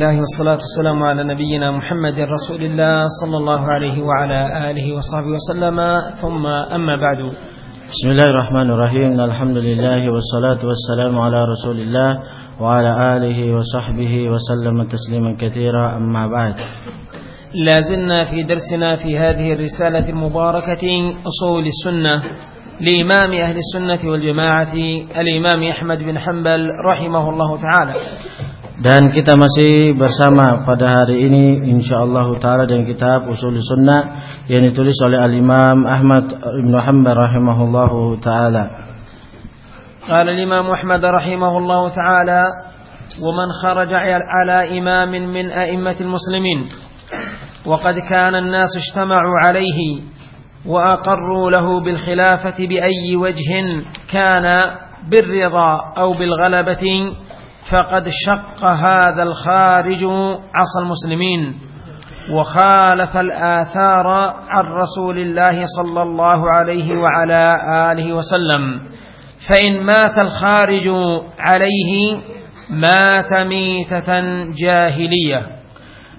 الله والصلاة والسلام على نبينا محمد رسول الله صلى الله عليه وعلى آله وصحبه وسلم. ثم أما بعد. بسم الله الرحمن الرحيم. الحمد لله والصلاة والسلام على رسول الله وعلى آله وصحبه وسلم تسليما كثيرا. أما بعد. لا زلنا في درسنا في هذه الرسالة المباركة أصول السنة لإمام أهل السنة والجماعة الإمام أحمد بن حنبل رحمه الله تعالى. Dan kita masih bersama pada hari ini insyaallah taala dengan kitab Usul Sunnah yang ditulis oleh Al-Imam Ahmad Ibn Hanbal rahimahullahu taala. قال الإمام أحمد رحمه الله تعالى ومن خرج على إمام من أئمة المسلمين وقد كان الناس اجتمعوا عليه وأقروا له بالخلافة بأي وجه كان بالرضا أو بالغلبة فقد شق هذا الخارج عصى المسلمين وخالف الآثار عن رسول الله صلى الله عليه وعلى آله وسلم فإن مات الخارج عليه مات ميتة جاهلية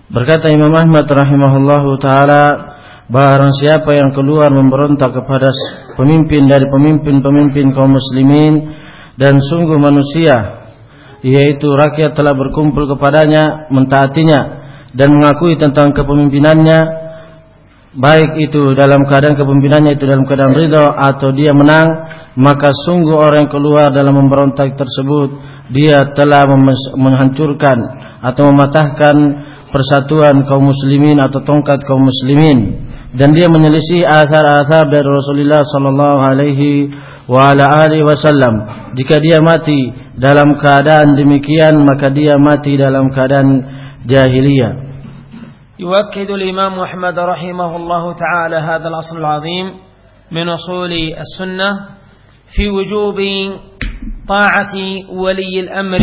Berkata Imam Ahmad rahimahullahu taala Barang siapa yang keluar memberontak kepada pemimpin dari pemimpin-pemimpin kaum muslimin dan sungguh manusia yaitu rakyat telah berkumpul kepadanya mentaatinya dan mengakui tentang kepemimpinannya. Baik itu dalam keadaan kepemimpinannya itu dalam keadaan ridha atau dia menang maka sungguh orang yang keluar dalam memberontak tersebut dia telah menghancurkan atau mematahkan persatuan kaum muslimin atau tongkat kaum muslimin. Dan dia menyelisih athar-athar dari Rasulullah sallallahu alaihi wa ala alihi wasallam. Jika dia mati dalam keadaan demikian maka dia mati dalam keadaan jahiliyah. يؤكد الإمام أحمد رحمه الله تعالى هذا الأصل العظيم من أصول السنة في وجوب طاعة ولي الأمر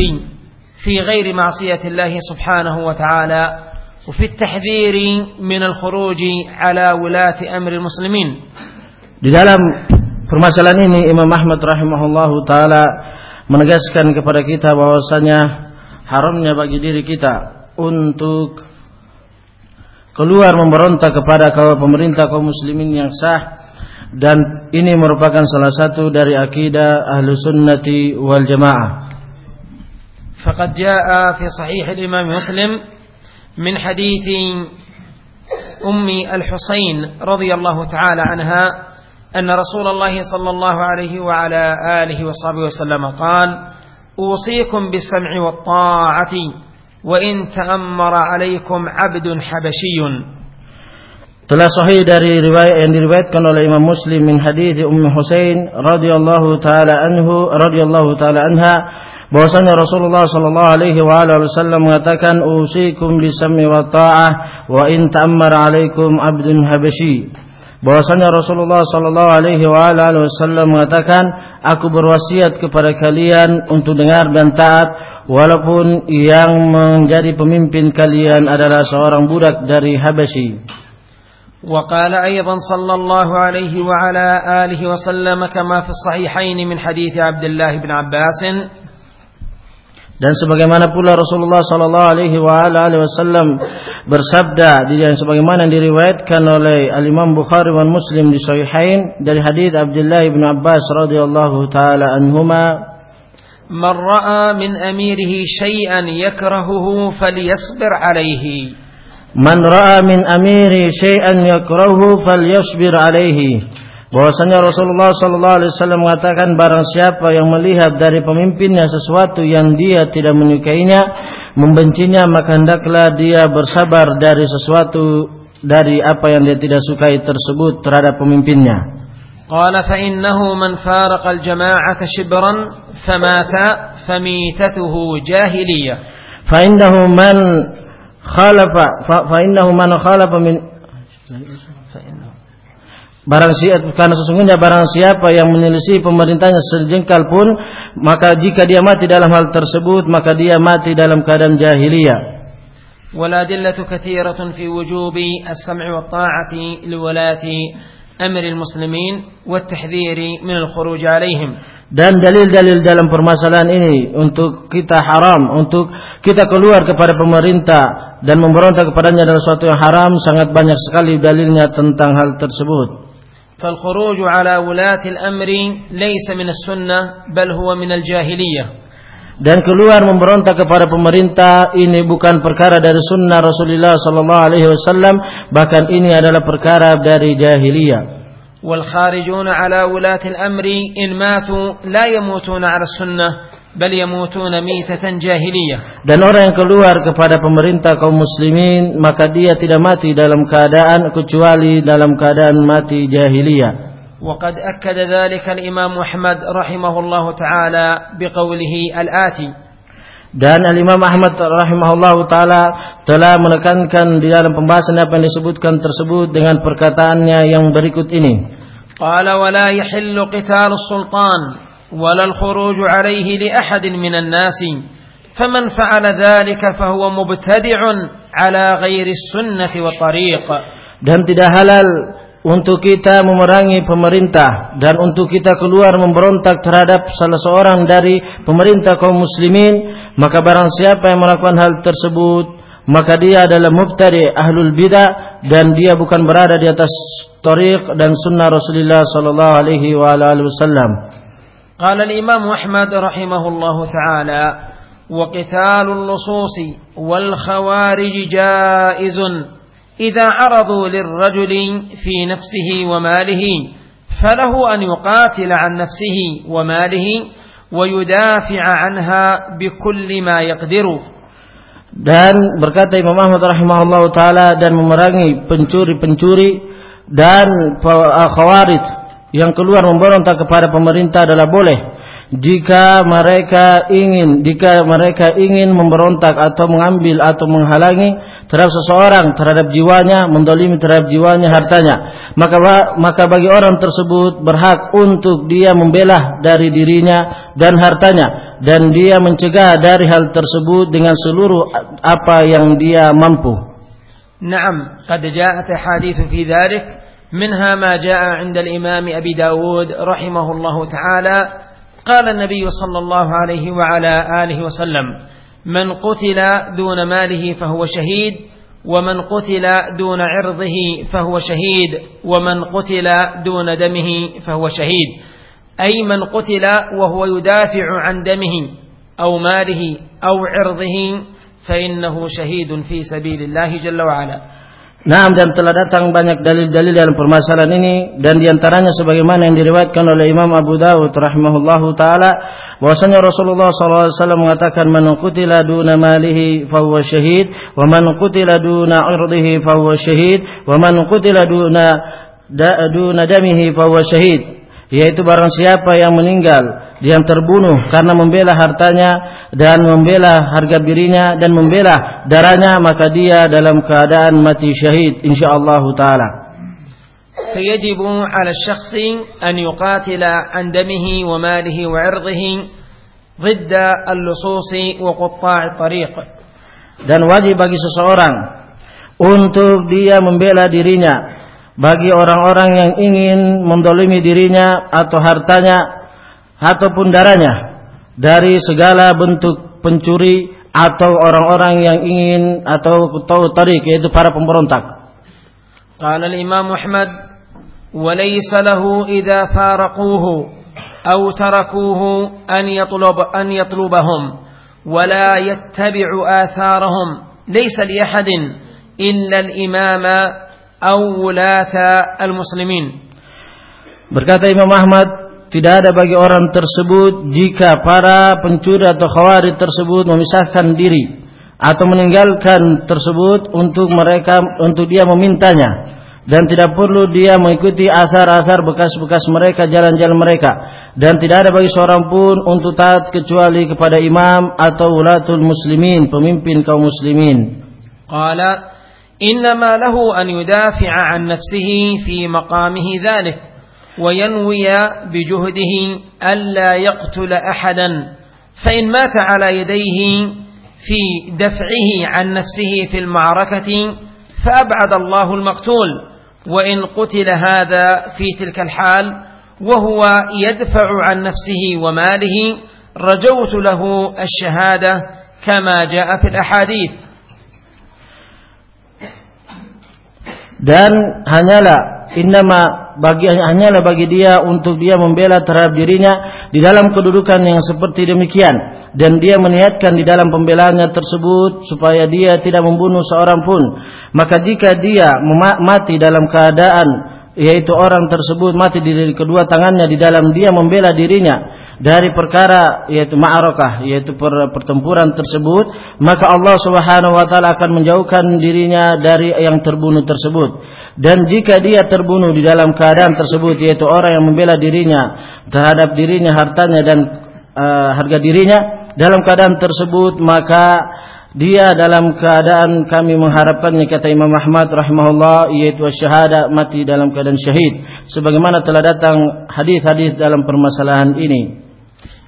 في غير معصية الله سبحانه وتعالى وفي التحذير من الخروج على ولاة أمر المسلمين di dalam permasalahan ini Imam Ahmad rahimahullahu taala menegaskan kepada kita bahwasanya haramnya bagi diri kita untuk keluar memberontak kepada kaum pemerintah kaum muslimin yang sah dan ini merupakan salah satu dari akidah ahlu sunnati wal jamaah. فقد جاء في صحيح الإمام مسلم من حديث أم الحسين رضي الله تعالى عنها أن رسول الله صلى الله عليه وعلى آله وصحبه وسلم قال أوصيكم بالسمع والطاعة وإن تأمر عليكم عبد حبشي Telah sahih dari riwayat yang diriwayatkan oleh Imam Muslim min hadis Ummu Husain radhiyallahu taala anhu radhiyallahu taala anha bahwasanya Rasulullah sallallahu alaihi wa alihi wasallam mengatakan usikum bisam'i wa ta'ah wa in ta'ammara alaikum abdun habasyi bahwasanya Rasulullah sallallahu alaihi wa alihi wasallam mengatakan aku berwasiat kepada kalian untuk dengar dan taat walaupun yang menjadi pemimpin kalian adalah seorang budak dari Habasyi وقال أيضا صلى الله عليه وعلى آله وسلم كما في الصحيحين من حديث عبد الله بن عباس dan sebagaimana pula Rasulullah sallallahu alaihi wa alihi wasallam bersabda di yang sebagaimana diriwayatkan oleh Al Imam Bukhari dan Muslim di sahihain dari hadis Abdullah bin Abbas radhiyallahu taala anhuma من رأى من أميره شيئا يكرهه فليصبر عليه Man ra'a min amiri syai'an yakrahu falyasbir alaihi. bahwasanya Rasulullah sallallahu alaihi wasallam mengatakan barang siapa yang melihat dari pemimpinnya sesuatu yang dia tidak menyukainya, membencinya, maka hendaklah dia bersabar dari sesuatu dari apa yang dia tidak sukai tersebut terhadap pemimpinnya. Qala fa innahu man faraqa al-jama'ata shibran famata famitatuhu jahiliyah. Fa innahu man khalafa fa innahu man khalafa min Barang siapa karena sesungguhnya barang siapa yang menyelisih pemerintahnya sejengkal pun maka jika dia mati dalam hal tersebut maka dia mati dalam keadaan jahiliyah. والأدلة كثيرة في وجوب السمع والطاعة لولاة أمر المسلمين والتحذير من الخروج عليهم dan dalil-dalil dalam permasalahan ini untuk kita haram, untuk kita keluar kepada pemerintah dan memberontak kepadanya adalah suatu yang haram sangat banyak sekali dalilnya tentang hal tersebut. فالخروج على ولاة الأمر ليس من السنة بل هو من الجاهلية dan keluar memberontak kepada pemerintah ini bukan perkara dari sunnah Rasulullah sallallahu alaihi wasallam bahkan ini adalah perkara dari jahiliyah والخارجون على ولاة الأمر إن ماتوا لا يموتون على السنة بل يموتون ميتة جاهلية dan orang yang keluar kepada pemerintah kaum muslimin maka dia tidak mati dalam keadaan kecuali dalam keadaan mati jahiliyah وقد أكد ذلك الإمام أحمد رحمه الله تعالى بقوله الآتي dan Al-Imam Ahmad rahimahullah taala telah menekankan di dalam pembahasan apa yang disebutkan tersebut dengan perkataannya yang berikut ini. قال ولا يحل قتال السلطان ولا الخروج عليه لأحد من الناس فمن فعل ذلك فهو مبتدع على غير السنة والطريق dan tidak halal untuk kita memerangi pemerintah dan untuk kita keluar memberontak terhadap salah seorang dari pemerintah kaum muslimin maka barang siapa yang melakukan hal tersebut maka dia adalah mubtadi ahlul bidah dan dia bukan berada di atas tariq dan sunnah Rasulullah sallallahu alaihi wa alihi wasallam. قال الإمام أحمد رحمه الله تعالى وقتال اللصوص والخوارج جائز إذا عرضوا للرجل في نفسه وماله فله أن يقاتل عن نفسه وماله ويدافع عنها بكل ما يقدر. Dan berkata Imam Ahmad rahimahullah taala dan memerangi pencuri-pencuri dan khawarij. yang keluar memberontak kepada pemerintah adalah boleh jika mereka ingin jika mereka ingin memberontak atau mengambil atau menghalangi terhadap seseorang terhadap jiwanya mendolimi terhadap jiwanya hartanya maka maka bagi orang tersebut berhak untuk dia membelah dari dirinya dan hartanya dan dia mencegah dari hal tersebut dengan seluruh apa yang dia mampu. Naam, qad ja'at hadis fi dzalik منها ما جاء عند الإمام أبي داود رحمه الله تعالى. قال النبي صلى الله عليه وعلى آله وسلم من قتل دون ماله فهو شهيد ومن قتل دون عرضه فهو شهيد ومن قتل دون دمه فهو شهيد. أي من قتل وهو يدافع عن دمه أو ماله أو عرضه فإنه شهيد في سبيل الله جل وعلا. Nah, dan telah datang banyak dalil-dalil dalam permasalahan ini dan di antaranya sebagaimana yang diriwayatkan oleh Imam Abu Dawud rahimahullahu taala bahwasanya Rasulullah SAW mengatakan man qutila duna malihi fahuwa syahid wa man qutila duna irdihi fahuwa syahid wa man qutila duna da, duna damihi syahid. Yaitu barang siapa yang meninggal yang terbunuh karena membela hartanya dan membela harga dirinya dan membela darahnya maka dia dalam keadaan mati syahid insyaallah taala فيجب على الشخص أن يقاتل عن دمه وماله وعرضه ضد اللصوص وقطاع الطريق dan wajib bagi seseorang untuk dia membela dirinya bagi orang-orang yang ingin mendolimi dirinya atau hartanya ataupun darahnya dari segala bentuk pencuri atau orang-orang yang ingin atau tahu tarik yaitu para pemberontak. Qala Imam Muhammad, wa laysa lahu idza faraquhu aw tarakuhu an yatlub an yatlubahum wa la yattabi'u atharahum laysa li ahadin illa al-imam aw wulata al-muslimin. Berkata Imam Ahmad tidak ada bagi orang tersebut jika para pencuri atau khawari tersebut memisahkan diri atau meninggalkan tersebut untuk mereka untuk dia memintanya. Dan tidak perlu dia mengikuti asar-asar bekas-bekas mereka jalan-jalan mereka. Dan tidak ada bagi seorang pun untuk taat kecuali kepada imam atau ulatul muslimin pemimpin kaum muslimin. Qala innama lahu an yudafi'a an nafsihi fi maqamihi dhalik. وينوي بجهده ألا يقتل أحدا فإن مات على يديه في دفعه عن نفسه في المعركة فأبعد الله المقتول وإن قتل هذا في تلك الحال وهو يدفع عن نفسه وماله رجوت له الشهادة كما جاء في الأحاديث. Dan hanyalah innama bagi hanyalah bagi dia untuk dia membela terhadap dirinya di dalam kedudukan yang seperti demikian. Dan dia meniatkan di dalam pembelaannya tersebut supaya dia tidak membunuh seorang pun. Maka jika dia mati dalam keadaan yaitu orang tersebut mati di kedua tangannya di dalam dia membela dirinya dari perkara yaitu ma'arakah yaitu pertempuran tersebut maka Allah Subhanahu wa taala akan menjauhkan dirinya dari yang terbunuh tersebut dan jika dia terbunuh di dalam keadaan tersebut yaitu orang yang membela dirinya terhadap dirinya hartanya dan uh, harga dirinya dalam keadaan tersebut maka dia dalam keadaan kami mengharapkannya kata Imam Ahmad rahimahullah yaitu syahada mati dalam keadaan syahid sebagaimana telah datang hadis-hadis dalam permasalahan ini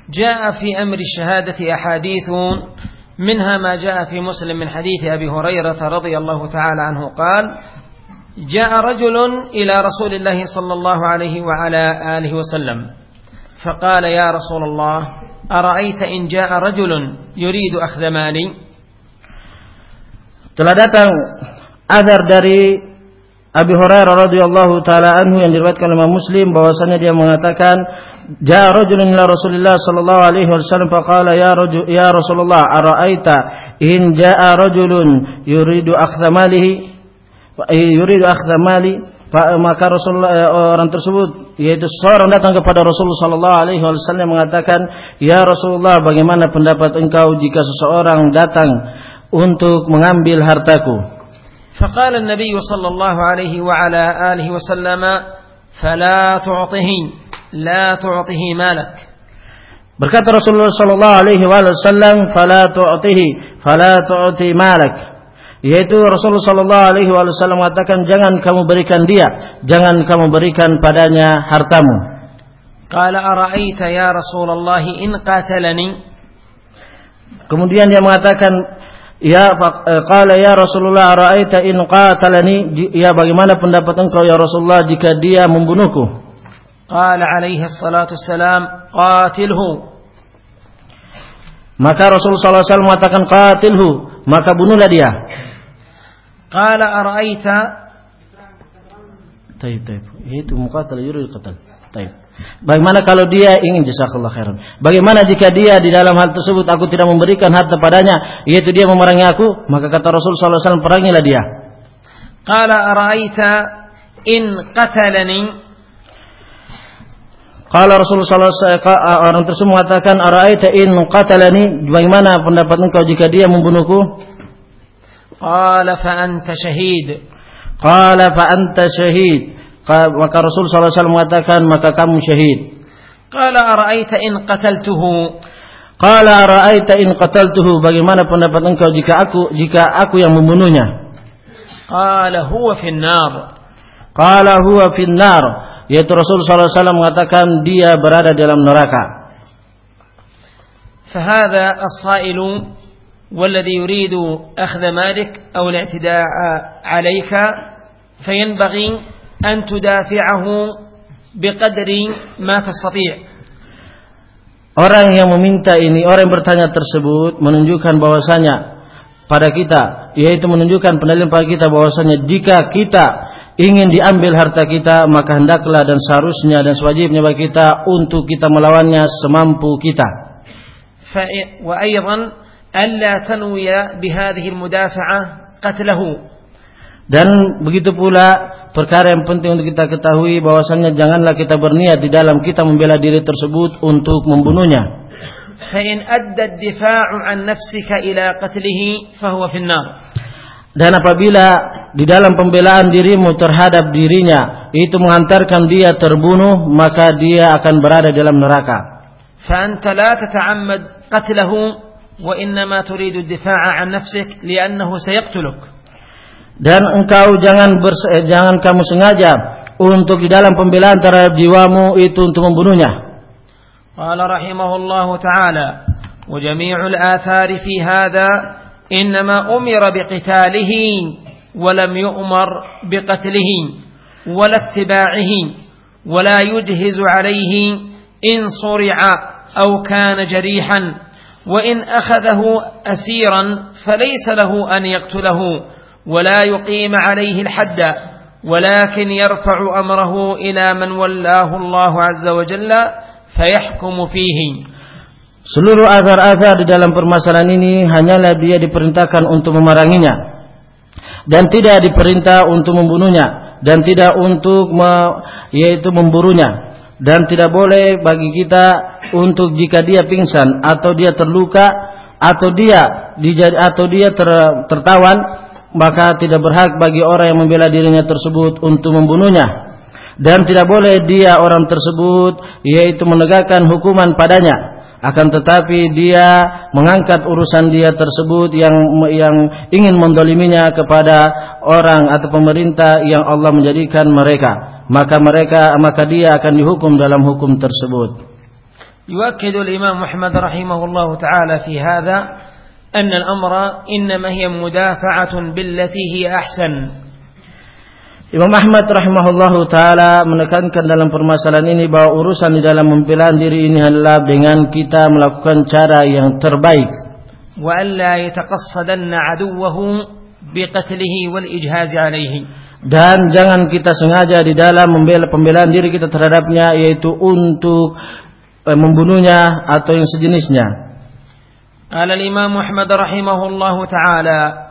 جاء في أمر الشهادة أحاديث منها ما جاء في مسلم من حديث أبي هريرة رضي الله تعالى عنه قال جاء رجل إلى رسول الله صلى الله عليه وعلى آله وسلم فقال يا رسول الله أرأيت إن جاء رجل يريد أخذ مالي؟ Telah datang azar dari Abi Hurairah radhiyallahu taala anhu yang diriwayatkan oleh Muslim bahwasanya dia mengatakan جاء رجل إلى رسول الله صلى الله عليه وسلم فقال يا رجل يا رسول الله أرأيت إن جاء رجل يريد أخذ ماله يريد أخذ مالي maka Rasulullah orang tersebut yaitu seorang datang kepada Rasulullah sallallahu alaihi wasallam mengatakan ya Rasulullah bagaimana pendapat engkau jika seseorang datang untuk mengambil hartaku فقال النبي صلى الله عليه وعلى آله وسلم فلا تعطه لا تعطيه مالك Berkata Rasulullah sallallahu alaihi wasallam, "Fala tu'tihi, fala tu'ti malak." yaitu Rasulullah Shallallahu Alaihi Wasallam mengatakan jangan kamu berikan dia, jangan kamu berikan padanya hartamu. Qala ara'aita ya Rasulullah in qatalani? Kemudian dia mengatakan Ya eh, qala ya Rasulullah ara'aita in qatalani? Ya bagaimana pendapat engkau ya Rasulullah jika dia membunuhku? Qala alaihi salatu salam qatilhu. Maka Rasulullah SAW mengatakan qatilhu. Maka bunuhlah dia. Qala ara'aita Taib, taib. Itu muqatal yurid qatal. Taib. Bagaimana kalau dia ingin jazakallah khairan? Bagaimana jika dia di dalam hal tersebut aku tidak memberikan harta padanya, yaitu dia memerangi aku, maka kata Rasul sallallahu alaihi wasallam perangilah dia. Qala ara'aita in qatalani Kalau Rasulullah SAW orang tersebut mengatakan araita in qatalani bagaimana pendapat engkau jika dia membunuhku? Qala fa anta syahid. Qala fa anta syahid. Maka Rasul SAW mengatakan maka kamu syahid. Qala araita in qataltuhu. Qala araita in qataltuhu bagaimana pendapat engkau jika aku jika aku yang membunuhnya? Qala huwa fin nar. Qala huwa fin nar yaitu Rasul sallallahu alaihi wasallam mengatakan dia berada dalam neraka. فهذا الصائل والذي يريد أخذ مالك أو الاعتداء عليك فينبغي أن تدافعه بقدر ما تستطيع Orang yang meminta ini, orang yang bertanya tersebut menunjukkan bahwasanya pada kita, yaitu menunjukkan pendalilan pada kita bahwasanya jika kita ingin diambil harta kita maka hendaklah dan seharusnya dan sewajibnya bagi kita untuk kita melawannya semampu kita. وأيضا ألا تنوي بهذه المدافعة قتله dan begitu pula perkara yang penting untuk kita ketahui bahwasanya janganlah kita berniat di dalam kita membela diri tersebut untuk membunuhnya. Dan apabila di dalam pembelaan dirimu terhadap dirinya itu mengantarkan dia terbunuh maka dia akan berada dalam neraka. وإنما تريد الدفاع عن نفسك لأنه سيقتلك dan engkau jangan bers jangan kamu sengaja untuk di dalam pembelaan terhadap jiwamu itu untuk membunuhnya. Qala rahimahullahu taala wa jami'ul athari fi hadha innama umira biqitalihi wa lam yu'mar biqatlihi wa la ittiba'ihi wa la yujhizu alayhi in suri'a aw kana jarihan كان جريحا وإن أخذه أسيرا فليس له أن يقتله ولا يقيم عليه الحد ولكن يرفع أمره إلى من ولاه الله عز وجل فيحكم فيه Seluruh azar-azar di dalam permasalahan ini hanyalah dia diperintahkan untuk memeranginya dan tidak diperintah untuk membunuhnya dan tidak untuk me, yaitu memburunya dan tidak boleh bagi kita untuk jika dia pingsan atau dia terluka atau dia atau dia ter, tertawan maka tidak berhak bagi orang yang membela dirinya tersebut untuk membunuhnya. Dan tidak boleh dia orang tersebut yaitu menegakkan hukuman padanya. Akan tetapi dia mengangkat urusan dia tersebut yang yang ingin mendoliminya kepada orang atau pemerintah yang Allah menjadikan mereka. Maka mereka maka dia akan dihukum dalam hukum tersebut يؤكد الإمام محمد رحمه الله تعالى في هذا أن الأمر إنما هي مدافعة بالتي هي أحسن Imam Ahmad rahimahullahu taala menekankan dalam permasalahan ini bahwa urusan di dalam membela diri ini adalah dengan kita melakukan cara yang terbaik. Wa alla yataqassadanna aduwwahu biqatlihi wal ijhaz alaihi. Dan jangan kita sengaja di dalam membela pembelaan diri kita terhadapnya yaitu untuk eh, membunuhnya atau yang sejenisnya. Qala al-Imam Muhammad rahimahullahu taala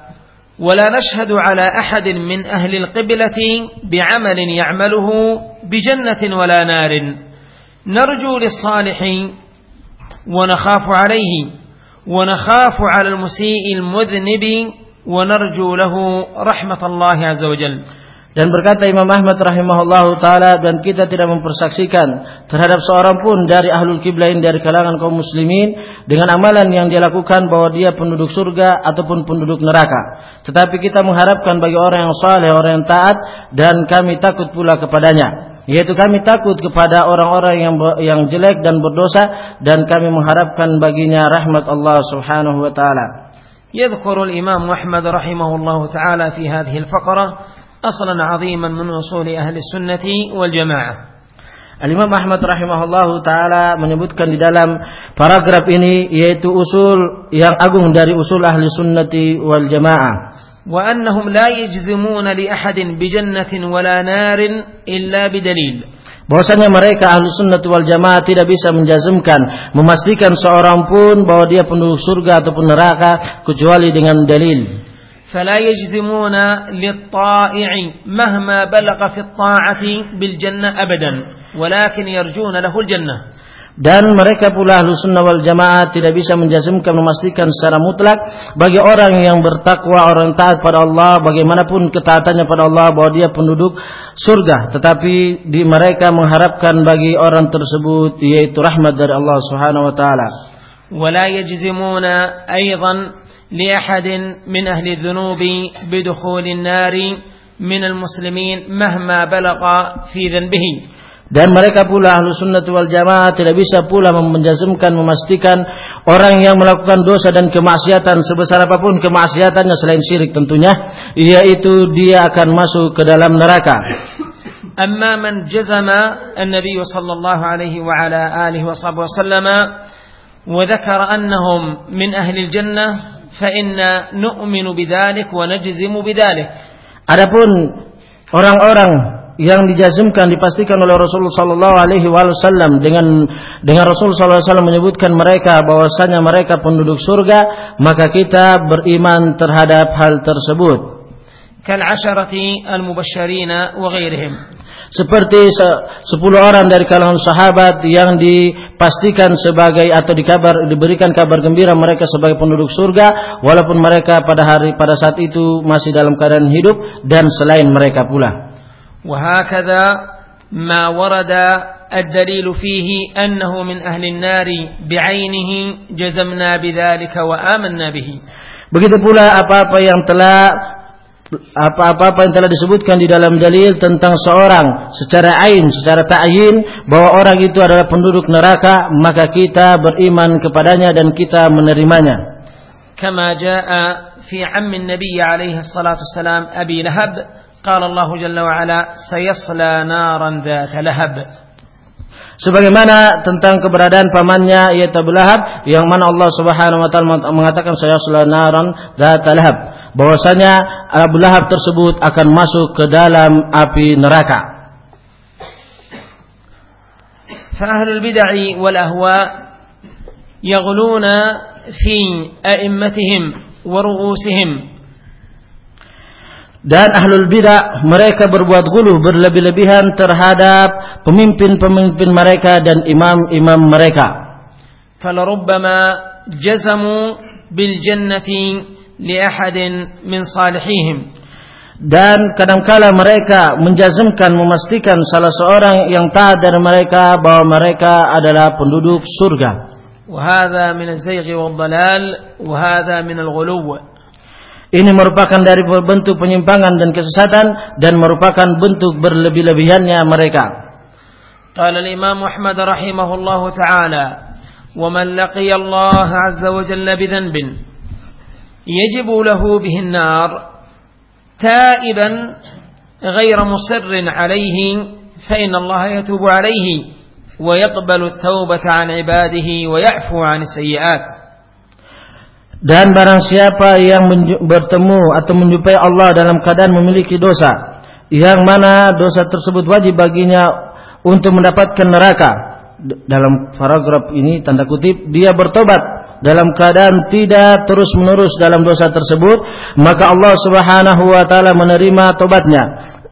ولا نشهد على أحد من أهل القبلة بعمل يعمله بجنة ولا نار نرجو للصالح ونخاف عليه ونخاف على المسيء المذنب ونرجو له رحمة الله عز وجل Dan berkata Imam Ahmad rahimahullahu taala dan kita tidak mempersaksikan terhadap seorang pun dari ahlul kiblain dari kalangan kaum muslimin dengan amalan yang dia lakukan bahwa dia penduduk surga ataupun penduduk neraka. Tetapi kita mengharapkan bagi orang yang saleh, orang yang taat dan kami takut pula kepadanya. Yaitu kami takut kepada orang-orang yang yang jelek dan berdosa dan kami mengharapkan baginya rahmat Allah Subhanahu wa taala. يذكر الإمام أحمد رحمه الله تعالى في هذه الفقرة أصلا عظيما من أصول أهل السنة والجماعة Al-Imam Ahmad rahimahullahu taala menyebutkan di dalam paragraf ini yaitu usul yang agung dari usul ahli sunnati wal jamaah. وأنهم لا يجزمون لأحد بجنة ولا نار إلا بدليل. Bahwasanya mereka ahli sunnah wal jamaah tidak bisa menjazmkan, memastikan seorang pun bahwa dia penduduk surga ataupun neraka kecuali dengan dalil. فلا يجزمون للطائع مهما بلغ في الطاعة بالجنة أبدا ولكن يرجون له الجنة dan mereka pula ahlu sunnah wal jamaah tidak bisa menjazmkan memastikan secara mutlak bagi orang yang bertakwa orang taat pada Allah bagaimanapun ketaatannya pada Allah bahwa dia penduduk surga tetapi di mereka mengharapkan bagi orang tersebut yaitu rahmat dari Allah Subhanahu wa taala ولا يجزمون أيضا لأحد من أهل الذنوب بدخول النار من المسلمين مهما بلغ في ذنبه dan mereka pula ahlu sunnah wal jamaah tidak bisa pula menjazmkan memastikan orang yang melakukan dosa dan kemaksiatan sebesar apapun kemaksiatannya selain syirik tentunya yaitu dia akan masuk ke dalam neraka أما من جزم النبي صلى الله عليه وعلى آله وصحبه وسلم وذكر أنهم من أهل الجنة fa inna nu'minu bidhalik wa najzimu bidhalik. Adapun orang-orang yang dijazmkan dipastikan oleh Rasulullah sallallahu alaihi wasallam dengan dengan Rasul sallallahu alaihi wasallam menyebutkan mereka bahwasanya mereka penduduk surga, maka kita beriman terhadap hal tersebut. Kal asharati al-Mubashirina wa ghairihim. seperti sepuluh orang dari kalangan sahabat yang dipastikan sebagai atau dikabar diberikan kabar gembira mereka sebagai penduduk surga walaupun mereka pada hari pada saat itu masih dalam keadaan hidup dan selain mereka pula. وهكذا ما ورد الدليل فيه أنه من أهل النار بعينه جزمنا بذلك وآمنا به. Begitu pula apa-apa yang telah apa-apa yang telah disebutkan di dalam dalil tentang seorang secara ain, secara ta'yin bahwa orang itu adalah penduduk neraka, maka kita beriman kepadanya dan kita menerimanya. Kama jaa fi ammi Nabi alaihi salatu salam Abi Lahab qala Allah jalla wa ala sayasla naran lahab sebagaimana tentang keberadaan pamannya yaitu Abu Lahab yang mana Allah Subhanahu wa taala mengatakan sayasla naran dzata lahab bahwasanya Abu Lahab tersebut akan masuk ke dalam api neraka. فأهل البدع والأهواء يغلون في أئمتهم ورؤوسهم dan ahlul bidah mereka berbuat guluh berlebih-lebihan terhadap pemimpin-pemimpin mereka dan imam-imam mereka. فلربما جزموا بالجنة li'ahadin min salihihim dan kadangkala mereka menjazmkan memastikan salah seorang yang taat dari mereka bahwa mereka adalah penduduk surga. Wahada min al-zayg dalal, wahada min al-ghuluw. Ini merupakan dari bentuk penyimpangan dan kesesatan dan merupakan bentuk berlebih-lebihannya mereka. Qala al-Imam Ahmad rahimahullahu taala, "Wa man laqiya Allah 'azza wa jalla bi dhanbin" يجب له به النار تائبا غير مصر عليه فإن الله يتوب عليه ويقبل التوبة عن عباده ويعفو عن السيئات Dan barang siapa yang bertemu atau menjumpai Allah dalam keadaan memiliki dosa, yang mana dosa tersebut wajib baginya untuk mendapatkan neraka. Dalam paragraf ini tanda kutip dia bertobat dalam keadaan tidak terus-menerus dalam dosa tersebut, maka Allah Subhanahu wa taala menerima tobatnya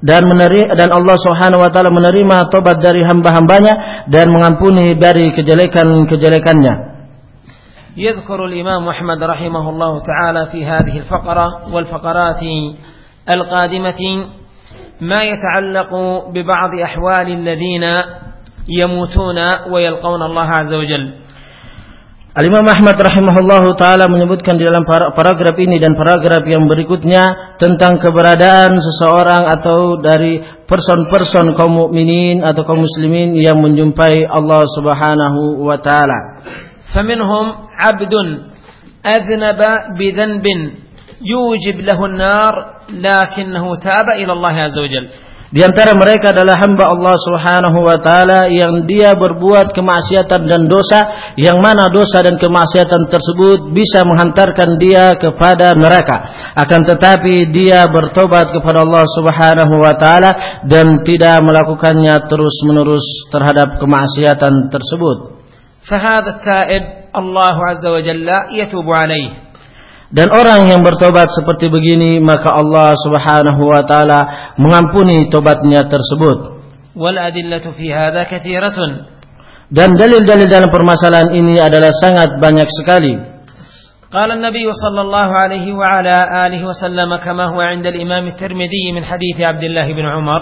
dan meneri, dan Allah Subhanahu wa taala menerima tobat dari hamba-hambanya dan mengampuni dari kejelekan-kejelekannya. يذكر الإمام أحمد رحمه الله تعالى في هذه الفقرة والفقرات القادمة ما يتعلق ببعض أحوال الذين يموتون ويلقون الله عز وجل Al-Imam Ahmad rahimahullahu taala menyebutkan di dalam paragraf ini dan paragraf yang berikutnya tentang keberadaan seseorang atau dari person-person kaum mukminin atau kaum muslimin yang menjumpai Allah Subhanahu wa taala. Faminhum 'abdun adnaba bi dhanbin yujib lahu an-nar lakinnahu taba ila Allah azza wa. Di antara mereka adalah hamba Allah Subhanahu wa taala yang dia berbuat kemaksiatan dan dosa yang mana dosa dan kemaksiatan tersebut bisa menghantarkan dia kepada neraka. Akan tetapi dia bertobat kepada Allah Subhanahu wa taala dan tidak melakukannya terus-menerus terhadap kemaksiatan tersebut. فهذا التائب الله عز وجل يتوب عليه dan orang yang bertobat seperti begini maka Allah Subhanahu wa taala mengampuni tobatnya tersebut. Wal adillatu fi hadza katsiratun. Dan dalil-dalil dalam permasalahan ini adalah sangat banyak sekali. Qala an-nabiy sallallahu alaihi wa ala alihi wasallam kama huwa 'inda al-imam at-Tirmidzi min hadits Abdullah bin Umar.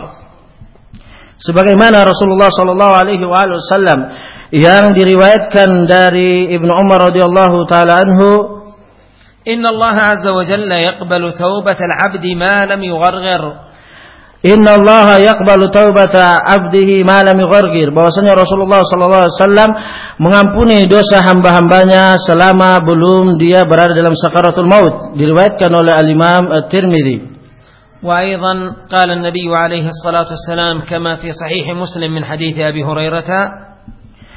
Sebagaimana Rasulullah sallallahu alaihi wasallam yang diriwayatkan dari Ibnu Umar radhiyallahu taala anhu Allah azza wa jalla yaqbalu taubatal 'abdi ma lam yugharghir Inna Allah yaqbalu taubata 'abdihi ma lam yugharghir bahwasanya Rasulullah sallallahu alaihi wasallam mengampuni dosa hamba-hambanya selama belum dia berada dalam sakaratul maut diriwayatkan oleh Al-Imam At-Tirmidzi وأيضا قال النبي عليه الصلاة والسلام كما في صحيح مسلم من حديث أبي هريرة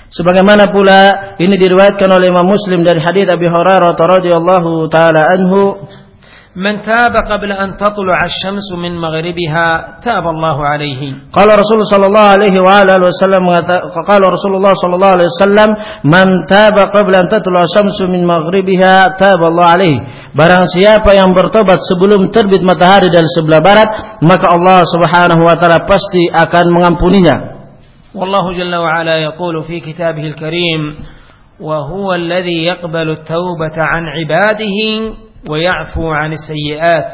Sebagaimana pula ini diriwayatkan oleh Imam Muslim dari hadis Abi Hurairah radhiyallahu taala anhu, "Man taba qabla an tatlu asy-syamsu min maghribiha, taba Allahu 'alaihi." Qala Rasulullah sallallahu alaihi wa alihi wasallam qala Rasulullah sallallahu alaihi wasallam, "Man taba qabla an tatlu asy-syamsu min maghribiha, taba Allahu 'alaihi." Barang siapa yang bertobat sebelum terbit matahari dari sebelah barat, maka Allah Subhanahu wa taala pasti akan mengampuninya. والله جل وعلا يقول في كتابه الكريم وهو الذي يقبل التوبة عن عباده ويعفو عن السيئات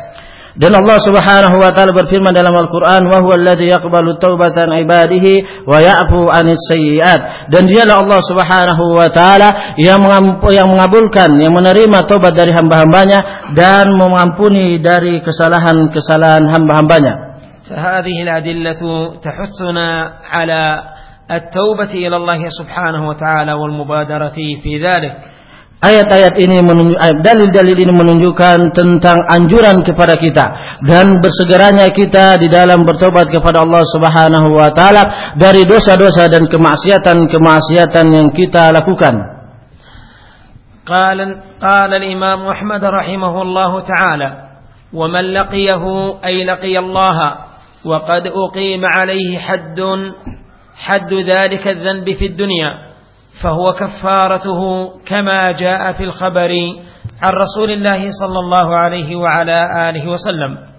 dan Allah Subhanahu wa taala berfirman dalam Al-Qur'an wa huwa alladhi yaqbalu taubatan ibadihi wa ya'fu 'anis sayyi'at dan dialah Allah Subhanahu wa taala yang yang mengabulkan yang menerima taubat dari hamba-hambanya dan mengampuni dari kesalahan-kesalahan hamba-hambanya فهذه الأدلة تحثنا على التوبة إلى الله سبحانه وتعالى والمبادرة في ذلك Ayat-ayat ini dalil-dalil ini menunjukkan tentang anjuran kepada kita dan bersegeranya kita di dalam bertobat kepada Allah Subhanahu wa taala dari dosa-dosa dan kemaksiatan-kemaksiatan yang kita lakukan. قال قال الإمام أحمد رحمه الله تعالى ومن لقيه أي لقي الله وقد أقيم عليه حد حد ذلك الذنب في الدنيا فهو كفارته كما جاء في الخبر عن رسول الله صلى الله عليه وعلى آله وسلم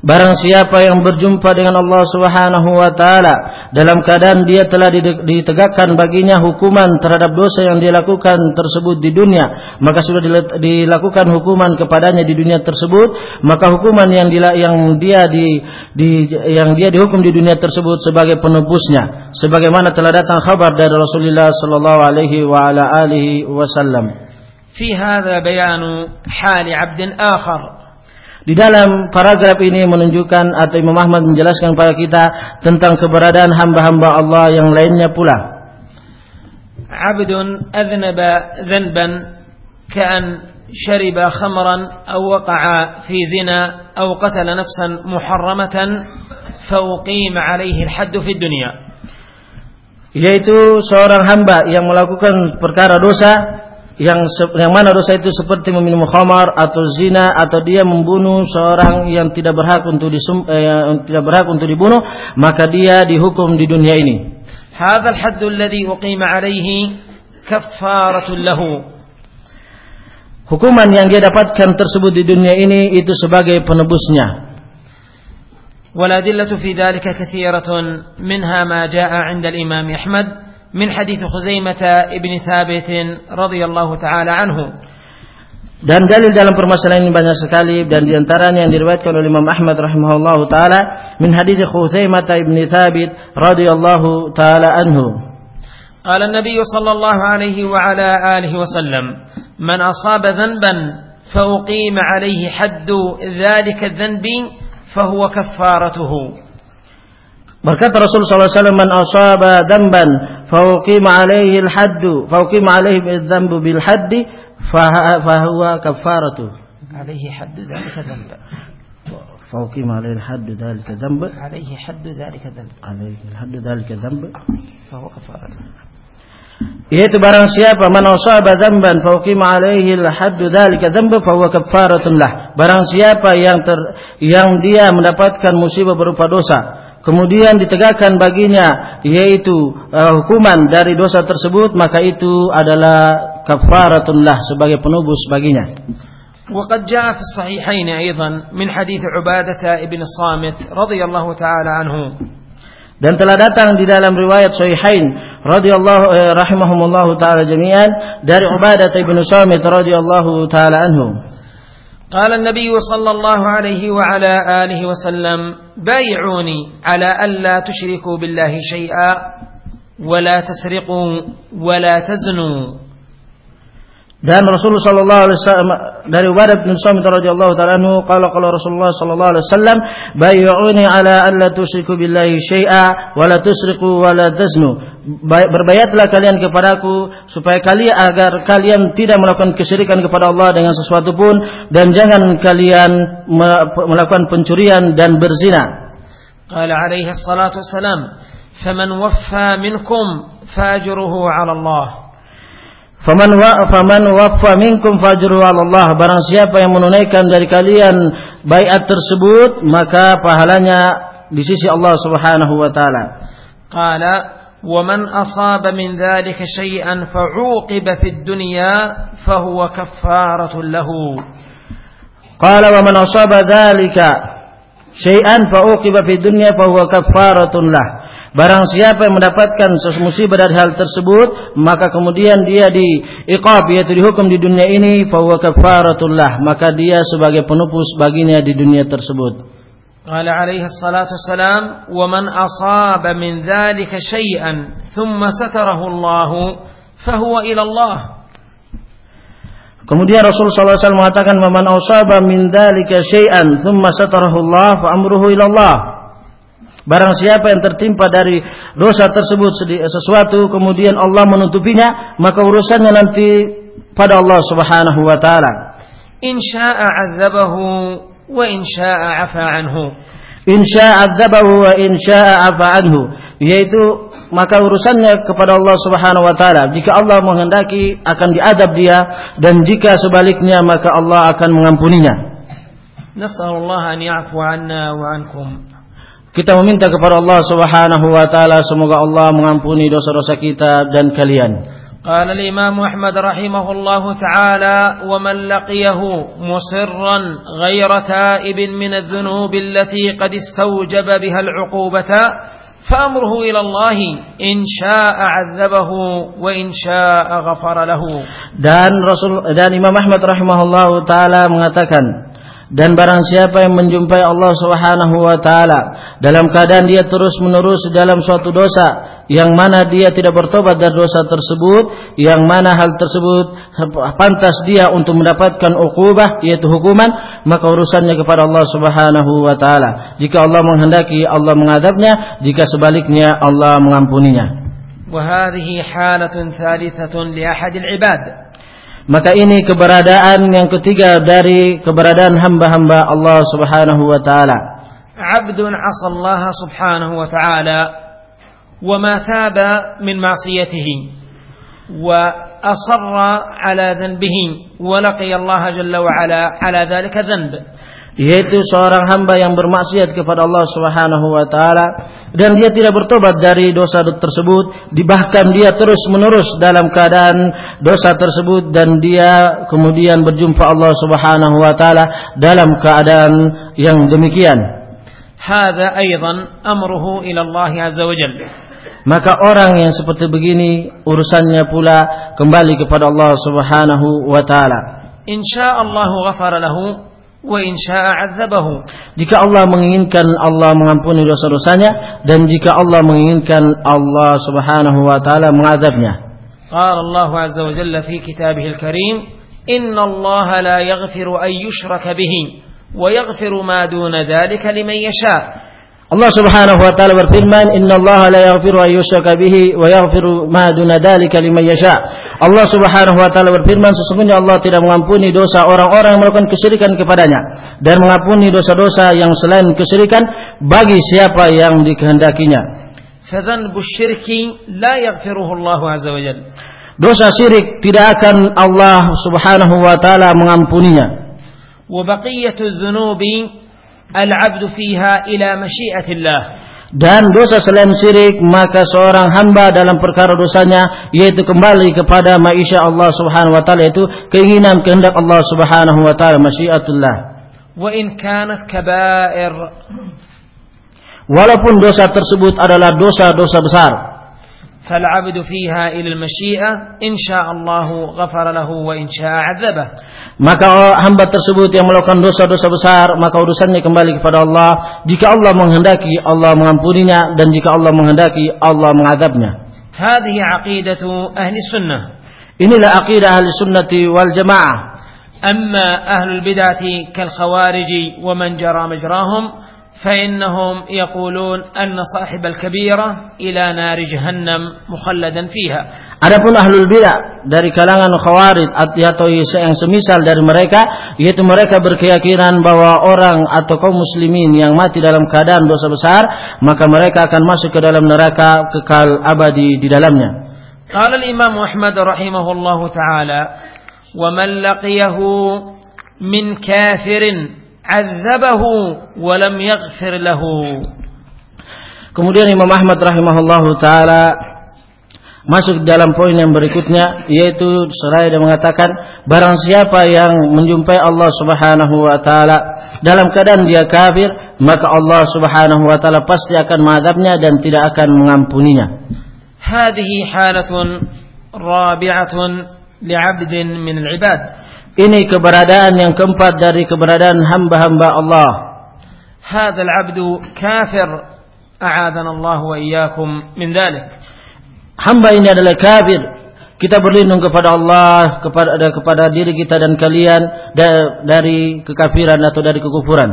Barang siapa yang berjumpa dengan Allah Subhanahu wa taala dalam keadaan dia telah ditegakkan baginya hukuman terhadap dosa yang dia lakukan tersebut di dunia, maka sudah dilakukan hukuman kepadanya di dunia tersebut, maka hukuman yang dia yang dia di, di, yang dia dihukum di dunia tersebut sebagai penebusnya sebagaimana telah datang kabar dari Rasulullah sallallahu alaihi wa ala alihi wasallam fi hadza bayan hal 'abd akhar di dalam paragraf ini menunjukkan atau Imam Ahmad menjelaskan kepada kita tentang keberadaan hamba-hamba Allah yang lainnya pula. Abdun adnaba dhanban ka'an شرب خمرا أو وقع في زنا أو قتل نفسا محرمة فأقيم عليه الحد في الدنيا yaitu seorang hamba yang melakukan perkara dosa yang yang mana dosa itu seperti meminum khamar atau zina atau dia membunuh seorang yang tidak berhak untuk disum, eh, tidak berhak untuk dibunuh maka dia dihukum di dunia ini. هذا الحد الذي أقيم عليه كفارة له. Hukuman yang dia dapatkan tersebut di dunia ini itu sebagai penebusnya. والأدلة في ذلك كثيرة منها ما جاء عند الإمام أحمد من حديث خزيمة ابن ثابت رضي الله تعالى عنه Dan dalil dalam permasalahan ini banyak sekali dan diantaranya yang diriwayatkan oleh Imam Ahmad rahimahullah taala min hadis Khuzaimah ibn Thabit radhiyallahu taala anhu. قال النبي صلى الله عليه وعلى آله وسلم من أصاب ذنبا فأقيم عليه حد ذلك الذنب فهو كفارته Berkata Rasulullah SAW, "Man asaba damban, fauqima alaihi al-haddu, fauqima alaihi al-dhanbu bil haddi, fahuwa kafaratu." عليه حد ذلك ذنب فوقيم عليه الحد ذلك ذنب عليه حد ذلك ذنب عليه الحد ذلك ذنب فهو كفارته yaitu barang siapa man asaba dzamban fauqima alaihi al-hadd dzalika dzamba fa huwa kaffaratun lah barang siapa yang ter, yang dia mendapatkan musibah berupa dosa kemudian ditegakkan baginya yaitu uh, hukuman dari dosa tersebut maka itu adalah kafaratun lah sebagai penubus baginya وقد جاء في الصحيحين أيضا من حديث عبادة ابن الصامت رضي الله تعالى عنه. Dan telah datang di dalam riwayat sahihain radhiyallahu eh, rahimahumullahu taala jami'an dari Ubadah bin Samit radhiyallahu taala anhu. قال النبي صلى الله عليه وعلى آله وسلم بايعوني على ألا تشركوا بالله شيئا ولا تسرقوا ولا تزنوا. Dan Rasulullah sallallahu alaihi wasallam dari Ubadah bin Samit radhiyallahu taala anhu qala qala Rasulullah sallallahu alaihi wasallam bayyuni ala an la tusyriku billahi syai'a wa la tusyriku wa la taznu berbayatlah kalian kepadaku supaya kalian agar kalian tidak melakukan kesyirikan kepada Allah dengan sesuatu pun dan jangan kalian melakukan pencurian dan berzina. Qala alaihi salatu wasalam faman waffa minkum fajruhu ala Allah Faman wa faman waffa minkum fajru Allah barang siapa yang menunaikan dari kalian baiat tersebut maka pahalanya di sisi Allah Subhanahu wa taala. Qala wa man asaba min dhalika syai'an fa'uqiba fid dunya fahuwa kaffaratun lahu. Qala wa man asaba dhalika syai'an fa'uqiba fid dunya fahuwa kaffaratun lahu. Barang siapa yang mendapatkan sesuatu musibah dari hal tersebut, maka kemudian dia diiqab yaitu dihukum di dunia ini, fa huwa kaffaratun lah, maka dia sebagai penupus baginya di dunia tersebut. قال عليه الصلاة والسلام ومن أصاب من ذلك شيئا ثم ستره الله فهو إلى الله Kemudian Rasulullah SAW mengatakan, "Man asaba min dzalika syai'an thumma satarahu Allah fa amruhu ila Allah." Barang siapa yang tertimpa dari dosa tersebut sesuatu kemudian Allah menutupinya, maka urusannya nanti pada Allah Subhanahu wa taala. إن شاء عذبه وإن شاء عفى عنه In syaa adzabahu wa in syaa afa anhu. Yaitu maka urusannya kepada Allah Subhanahu wa taala. Jika Allah menghendaki akan diadab dia dan jika sebaliknya maka Allah akan mengampuninya. نسأل الله أن يعفو عنا وعنكم Kita meminta kepada Allah Subhanahu wa taala semoga Allah mengampuni dosa-dosa kita dan kalian. قال الإمام أحمد رحمه الله تعالى ومن لقيه مصرا غير تائب من الذنوب التي قد استوجب بها العقوبة فأمره إلى الله إن شاء عذبه وإن شاء غفر له Dan Rasul dan Imam Ahmad rahimahullahu taala mengatakan dan barang siapa yang menjumpai Allah Subhanahu wa taala dalam keadaan dia terus-menerus dalam suatu dosa yang mana dia tidak bertobat dari dosa tersebut yang mana hal tersebut pantas dia untuk mendapatkan ukubah yaitu hukuman maka urusannya kepada Allah Subhanahu wa taala jika Allah menghendaki Allah mengadabnya jika sebaliknya Allah mengampuninya وهذه حالة ثالثة لأحد العباد maka ini keberadaan yang ketiga dari keberadaan hamba-hamba Allah Subhanahu wa taala. عبد عصى الله سبحانه وتعالى وما تاب من معصيته وأصر على ذنبه ولقي الله جل وعلا على ذلك الذنب yaitu seorang hamba yang bermaksiat kepada Allah Subhanahu wa taala dan dia tidak bertobat dari dosa tersebut, bahkan dia terus-menerus dalam keadaan dosa tersebut dan dia kemudian berjumpa Allah Subhanahu wa taala dalam keadaan yang demikian. Hadza aidan amruhu ila Allah azza wa. Maka orang yang seperti begini urusannya pula kembali kepada Allah Subhanahu wa taala. Insyaallah ghafara lahu غفر له وإن شاء عذبه Jika Allah menginginkan Allah mengampuni dosa-dosanya dan jika Allah menginginkan Allah Subhanahu wa taala mengadabnya. قال الله عز وجل في كتابه الكريم إن الله لا يغفر أن يشرك به ويغفر ما دون ذلك لمن يشاء Allah Subhanahu wa taala berfirman, "Innallaha la yaghfiru an yushraka bihi wa yaghfiru ma duna dzalika liman yasha." Allah Subhanahu wa taala berfirman sesungguhnya Allah tidak mengampuni dosa orang-orang yang melakukan kesyirikan kepadanya dan mengampuni dosa-dosa yang selain kesyirikan bagi siapa yang dikehendakinya. Dosa syirik tidak akan Allah Subhanahu wa taala mengampuninya. Wa baqiyatu dzunubi al-'abdu fiha ila masyiatillah dan dosa selain syirik maka seorang hamba dalam perkara dosanya yaitu kembali kepada maisha Allah Subhanahu wa taala itu keinginan kehendak Allah Subhanahu wa taala masyiatullah. Wa in kanat kabair. Walaupun dosa tersebut adalah dosa-dosa besar فالعبد فيها إلى المشيئة إن شاء الله غفر له وإن شاء عذبه maka hamba tersebut yang melakukan dosa-dosa besar maka urusannya kembali kepada Allah. Jika Allah menghendaki Allah mengampuninya dan jika Allah menghendaki Allah mengadabnya. هذه عقيدة أهل السنة Inilah akidah ahli sunnati wal jamaah. أما أهل البدعة كالخوارج ومن جرى مجراهم فإنهم يقولون أن صاحب الكبيرة إلى نار جهنم مخلدا فيها Adapun ahlul bidah dari kalangan khawarij atau yang semisal dari mereka yaitu mereka berkeyakinan bahwa orang atau kaum muslimin yang mati dalam keadaan dosa besar maka mereka akan masuk ke dalam neraka kekal abadi di dalamnya. قال الإمام أحمد رحمه الله تعالى ومن لقيه من azabahu wa lam yaghfir lahu. Kemudian Imam Ahmad rahimahullahu taala masuk dalam poin yang berikutnya yaitu seraya dia mengatakan barang siapa yang menjumpai Allah Subhanahu wa taala dalam keadaan dia kafir maka Allah Subhanahu wa taala pasti akan mengadabnya dan tidak akan mengampuninya. Hadhihi halatun rabi'atun li'abdin min al-ibad. Ini keberadaan yang keempat dari keberadaan hamba-hamba Allah. هذا العبد كافر أعاذنا الله وإياكم من ذلك Hamba ini adalah kafir. Kita berlindung kepada Allah, kepada kepada diri kita dan kalian da- dari kekafiran atau dari kekufuran.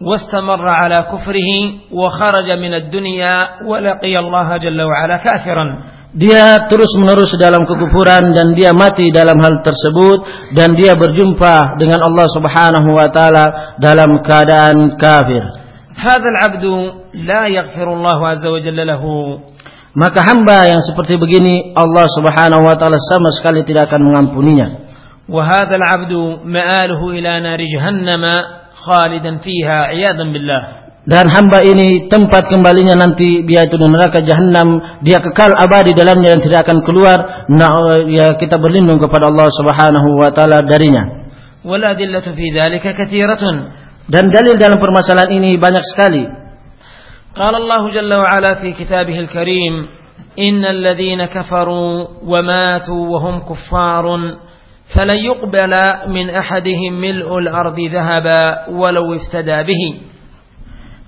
واستمر على كفره وخرج من الدنيا ولقي الله جل وعلا كافرا dia terus-menerus dalam kekufuran dan dia mati dalam hal tersebut dan dia berjumpa dengan Allah Subhanahu wa taala dalam keadaan kafir. Hadzal 'abdu la yaghfiru Allah 'azza wa jalla lahu. Maka hamba yang seperti begini Allah Subhanahu wa taala sama sekali tidak akan mengampuninya. Wa hadzal 'abdu ma'aluhu ila nar jahannam khalidan fiha 'iyadan billah dan hamba ini tempat kembalinya nanti dia itu di neraka jahanam dia kekal abadi dalamnya dan tidak akan keluar. Nah, ya kita berlindung kepada Allah Subhanahu wa taala darinya. Wal adillatu fi dzalika katsiratun dan dalil dalam permasalahan ini banyak sekali. Qala Allah jalla wa ala fi kitabih al-karim innal ladzina kafaru wa matu wa hum kuffarun falan min ahadihim mil'ul ardi dhahaba walau iftada bihi.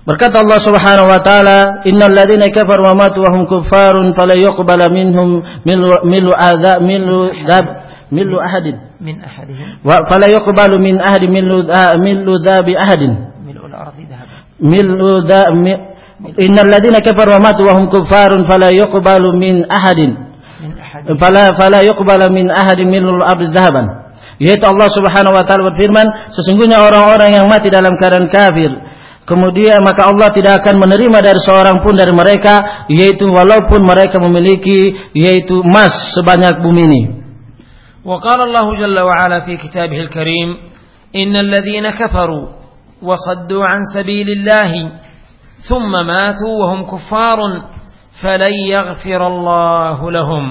Berkata Allah Subhanahu wa taala, "Innal ladzina kafaru wa matu wa hum kuffarun fala yuqbala minhum milu milu adza milu dab milu ahadin. Min ahadihim. Wa fala yuqbalu min ahadin milu milu dhabi ahadin. Milu al-ardi dhahab milu innal ladzina kafaru wa matu wa hum kuffarun fala yuqbalu min ahadin. Fala fala yuqbala min ahadin milu al-ardi dhahaban." Yaitu Allah Subhanahu wa taala berfirman, sesungguhnya orang-orang yang mati dalam keadaan kafir Kemudian maka Allah tidak akan menerima dari seorang pun dari mereka yaitu walaupun mereka memiliki yaitu emas sebanyak bumi ini. وقال الله جل وعلا في كتابه الكريم إن الذين كفروا وصدوا عن سبيل الله ثم ماتوا وهم كفار فلن يغفر الله لهم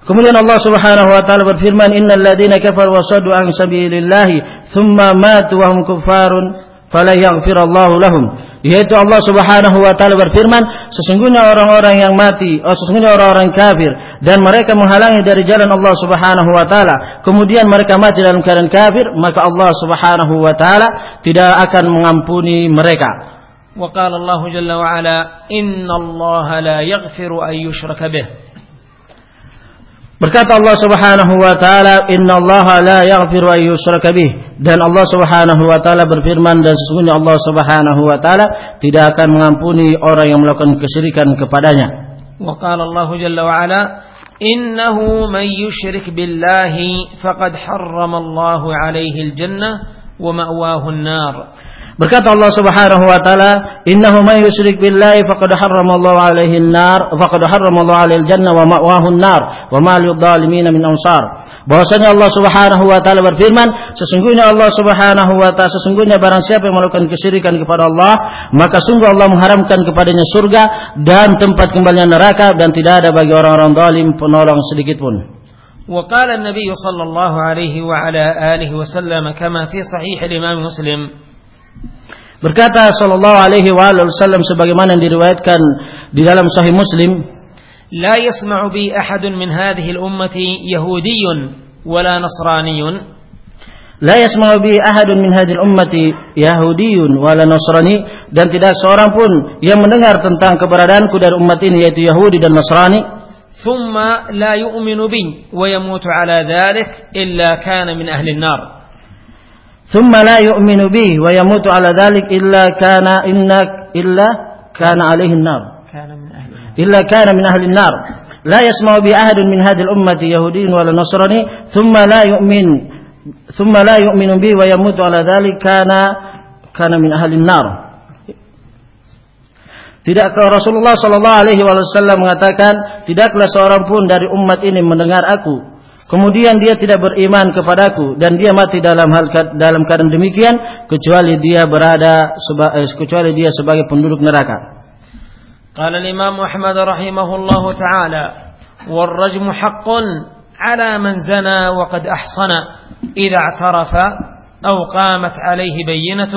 Kemudian Allah Subhanahu wa taala berfirman innal ladzina kafaru wa saddu an sabilillahi thumma matu wa hum kuffarun fala yaghfirallahu lahum. Yaitu Allah Subhanahu wa taala berfirman sesungguhnya orang-orang yang mati oh sesungguhnya orang-orang kafir dan mereka menghalangi dari jalan Allah Subhanahu wa taala kemudian mereka mati dalam keadaan kafir maka Allah Subhanahu wa taala tidak akan mengampuni mereka. وقال الله جل وعلا إن الله لا يغفر أن يشرك به Berkata Allah Subhanahu wa taala, "Innallaha la yaghfiru an yushraka bih." Dan Allah Subhanahu wa taala berfirman dan sesungguhnya Allah Subhanahu wa taala tidak akan mengampuni orang yang melakukan kesyirikan kepadanya. Wa qala Allah jalla wa ala innahu man yushrik billahi faqad harrama Allahu alaihi aljannah wa ma'wahu an-nar. Berkata Allah Subhanahu wa taala, "Innahu man yusyrik billahi faqad harrama Allah 'alaihi an-nar, faqad harrama Allah 'alaihi al-jannah wa ma'wahu an-nar, wa ma lidh-dhalimin min ansar." Bahwasanya Allah Subhanahu wa taala berfirman, sesungguhnya Allah Subhanahu wa taala sesungguhnya barang siapa yang melakukan kesyirikan kepada Allah, maka sungguh Allah mengharamkan kepadanya surga dan tempat kembalinya neraka dan tidak ada bagi orang-orang zalim penolong sedikit pun. وقال النبي صلى الله عليه وعلى آله وسلم كما في صحيح الإمام مسلم Berkata sallallahu alaihi wa alihi wasallam sebagaimana yang diriwayatkan di dalam sahih Muslim, لا يسمع بي أحد من هذه الأمة يهودي ولا نصراني La yasma'u bi ahadun min hadhihi ummati yahudiyyun wala nasrani dan tidak seorang pun yang mendengar tentang keberadaanku dari umat ini yaitu Yahudi dan Nasrani ثم لا يؤمن بي ويموت على ذلك إلا كان من أهل النار ثم لا يؤمن به ويموت على ذلك إلا كان إنك إلا كان عليه النار إلا كان من أهل النار لا يسمع بأحد من هذه الأمة يهودي ولا نصراني ثم لا يؤمن ثم لا يؤمن به ويموت على ذلك كان كان من أهل النار Tidakkah Rasulullah Shallallahu Alaihi Wasallam mengatakan, tidaklah seorang pun dari umat ini mendengar aku, Kemudian dia tidak beriman kepadaku dan dia mati dalam hal dalam keadaan demikian kecuali dia berada eh, kecuali dia sebagai penduduk neraka. الإمام أحمد رحمه الله تعالى والرجم حق على من زنى وقد أحصن إذا اعترف أو قامت عليه بينة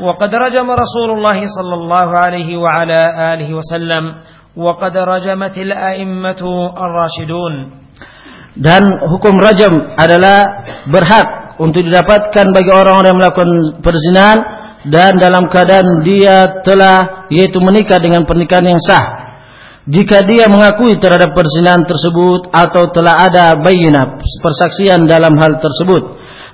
وقد رجم رسول الله صلى الله عليه وعلى آله وسلم وقد رجمت الأئمة الراشدون Dan hukum rajam adalah berhak untuk didapatkan bagi orang-orang yang melakukan perzinahan dan dalam keadaan dia telah yaitu menikah dengan pernikahan yang sah. Jika dia mengakui terhadap perzinahan tersebut atau telah ada bayina persaksian dalam hal tersebut.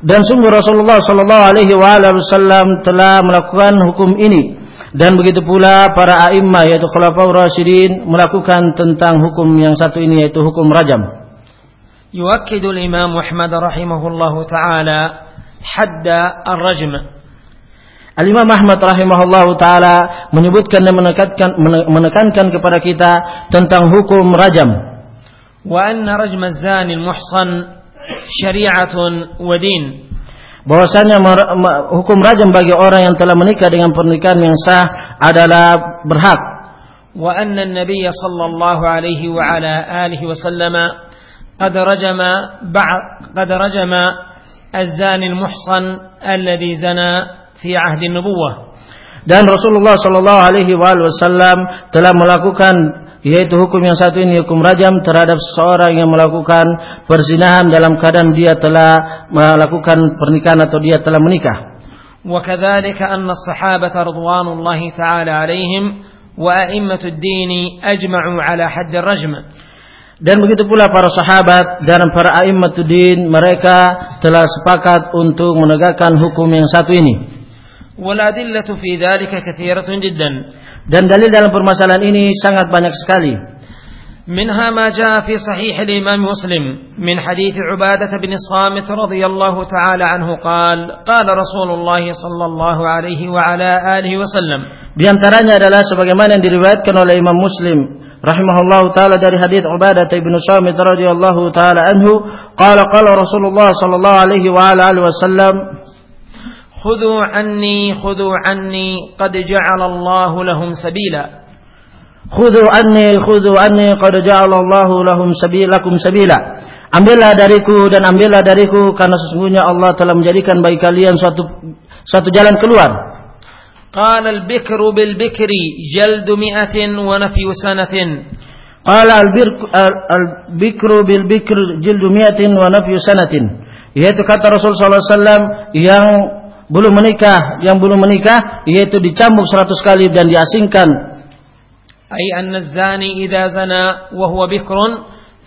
Dan sungguh Rasulullah sallallahu alaihi wasallam telah melakukan hukum ini Dan begitu pula para a'immah yaitu khulafaur rasyidin melakukan tentang hukum yang satu ini yaitu hukum rajam. يؤكد الإمام أحمد رحمه الله تعالى حد الرجم Al-Imam Ahmad rahimahullah taala menyebutkan dan menekankan menekankan kepada kita tentang hukum rajam. Wa anna rajm az-zani al-muhsan syari'atun wa din. Bahwasanya hukum rajam bagi orang yang telah menikah dengan pernikahan yang sah adalah berhak. Wa anna an-nabiy sallallahu alaihi wa ala alihi wa sallama قد رجم بعض قد رجم الزاني المحصن الذي زنى في عهد النبوة dan Rasulullah Shallallahu Alaihi Wasallam telah melakukan yaitu hukum yang satu ini hukum rajam terhadap seseorang yang melakukan perzinahan dalam keadaan dia telah melakukan pernikahan atau dia telah menikah. وكذلك أن الصحابة رضوان الله تعالى عليهم وأئمة الدين أجمعوا على حد الرجم Dan begitu pula para sahabat dan para a'immatuddin mereka telah sepakat untuk menegakkan hukum yang satu ini. Dan dalil dalam permasalahan ini sangat banyak sekali. منها ما جاء في صحيح الإمام مسلم من حديث عبادة بن الصامت رضي الله تعالى عنه قال قال رسول الله صلى الله عليه وعلى آله وسلم Di antaranya adalah sebagaimana yang diriwayatkan oleh Imam Muslim rahimahullahu taala dari hadis Ubadah bin Samit radhiyallahu taala anhu qala qala Rasulullah sallallahu alaihi wa ala alihi wasallam khudhu anni khudhu anni qad ja'ala Allah lahum sabila. Khudhu anni khudhu anni qad ja'ala Allah lahum sabilakum sabila. Ambillah dariku dan ambillah dariku karena sesungguhnya Allah telah menjadikan bagi kalian suatu suatu jalan keluar. قال البكر بالبكر جلد مئة ونفي سنة. قال البكر بالبكر جلد مئة ونفي سنة. Yaitu kata Rasul SAW yang belum menikah yang belum menikah yaitu dicambuk seratus kali dan diasingkan. أي أن الزاني إذا زنى وهو بكر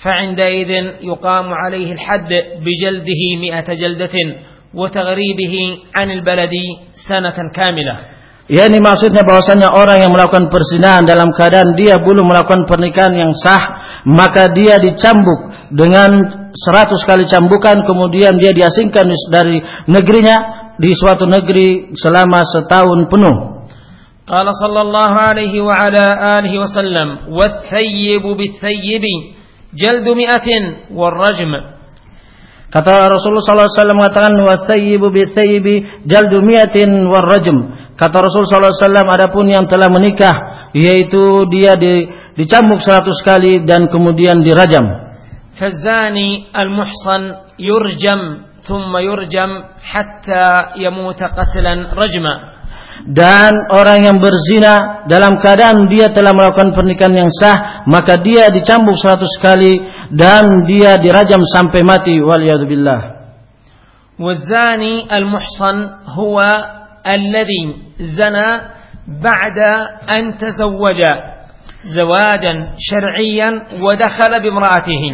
فعندئذ يقام عليه الحد بجلده مئة جلدة وتغريبه عن البلد سنة كاملة Ya ini maksudnya bahwasanya orang yang melakukan persinahan dalam keadaan dia belum melakukan pernikahan yang sah, maka dia dicambuk dengan seratus kali cambukan, kemudian dia diasingkan dari negerinya di suatu negeri selama setahun penuh. Qala sallallahu alaihi wa ala alihi wa sallam, "Wathayyibu bithayyibi jaldu mi'atin warrajm." Kata Rasulullah sallallahu alaihi wasallam mengatakan, "Wathayyibu bithayyibi jaldu mi'atin warrajm." Kata Rasul SAW, ada pun yang telah menikah, yaitu dia di, dicambuk seratus kali dan kemudian dirajam. Fazani al-muhsan yurjam, thumma yurjam hatta yamuta qatlan rajma. Dan orang yang berzina dalam keadaan dia telah melakukan pernikahan yang sah, maka dia dicambuk seratus kali dan dia dirajam sampai mati. Waliyadzubillah. Wazani al-muhsan huwa الذي زنى بعد أن تزوج زواجا شرعيا ودخل بامرأته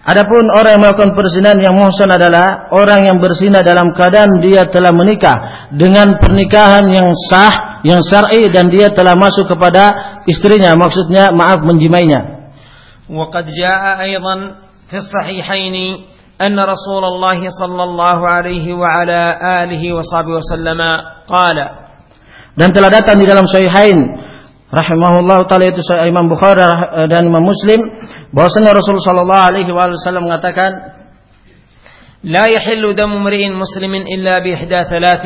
Adapun orang yang melakukan perzinahan yang muhsan adalah orang yang berzina dalam keadaan dia telah menikah dengan pernikahan yang sah, yang syar'i dan dia telah masuk kepada istrinya, maksudnya maaf menjimainya. وقد جاء أيضا في الصحيحين أن رسول الله صلى الله عليه وعلى آله وصحبه وسلم قال dan telah datang di dalam sahihain rahimahullah taala itu Imam Bukhari dan Imam Muslim bahwasanya Rasul sallallahu alaihi wasallam mengatakan لا يحل دم امرئ مسلم إلا بإحدى ثلاث